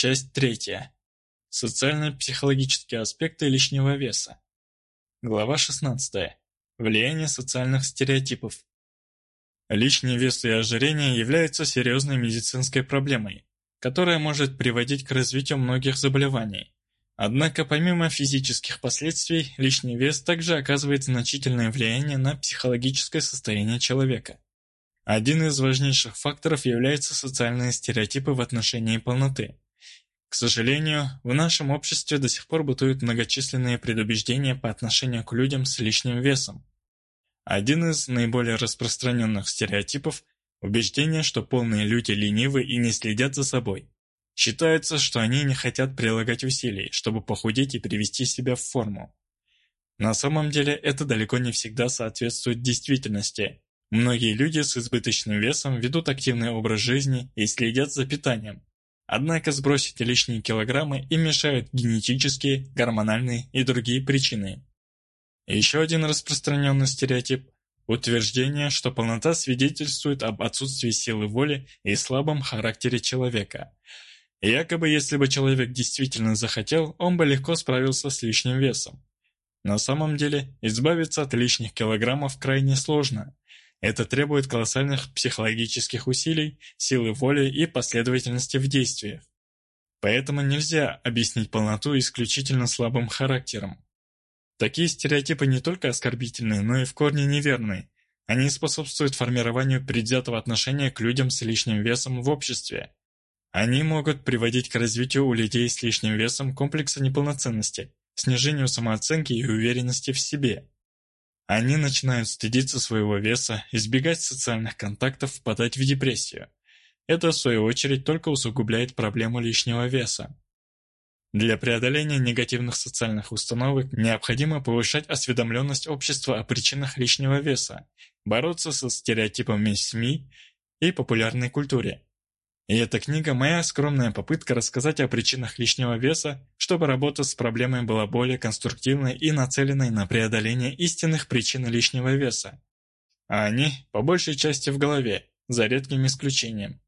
Часть третья. Социально-психологические аспекты лишнего веса. Глава 16. Влияние социальных стереотипов. Лишний вес и ожирение являются серьезной медицинской проблемой, которая может приводить к развитию многих заболеваний. Однако помимо физических последствий, лишний вес также оказывает значительное влияние на психологическое состояние человека. Один из важнейших факторов является социальные стереотипы в отношении полноты. К сожалению, в нашем обществе до сих пор бытуют многочисленные предубеждения по отношению к людям с лишним весом. Один из наиболее распространенных стереотипов – убеждение, что полные люди ленивы и не следят за собой. Считается, что они не хотят прилагать усилий, чтобы похудеть и привести себя в форму. На самом деле это далеко не всегда соответствует действительности. Многие люди с избыточным весом ведут активный образ жизни и следят за питанием, Однако сбросить лишние килограммы им мешают генетические, гормональные и другие причины. Еще один распространенный стереотип – утверждение, что полнота свидетельствует об отсутствии силы воли и слабом характере человека. Якобы, если бы человек действительно захотел, он бы легко справился с лишним весом. На самом деле, избавиться от лишних килограммов крайне сложно – это требует колоссальных психологических усилий, силы воли и последовательности в действиях. Поэтому нельзя объяснить полноту исключительно слабым характером. Такие стереотипы не только оскорбительны, но и в корне неверны. Они способствуют формированию предвзятого отношения к людям с лишним весом в обществе. Они могут приводить к развитию у людей с лишним весом комплекса неполноценности, снижению самооценки и уверенности в себе. Они начинают стыдиться своего веса, избегать социальных контактов, впадать в депрессию. Это, в свою очередь, только усугубляет проблему лишнего веса. Для преодоления негативных социальных установок необходимо повышать осведомленность общества о причинах лишнего веса, бороться со стереотипами СМИ и популярной культуре, и эта книга – моя скромная попытка рассказать о причинах лишнего веса, чтобы работа с проблемой была более конструктивной и нацеленной на преодоление истинных причин лишнего веса. А они, по большей части, в голове, за редким исключением.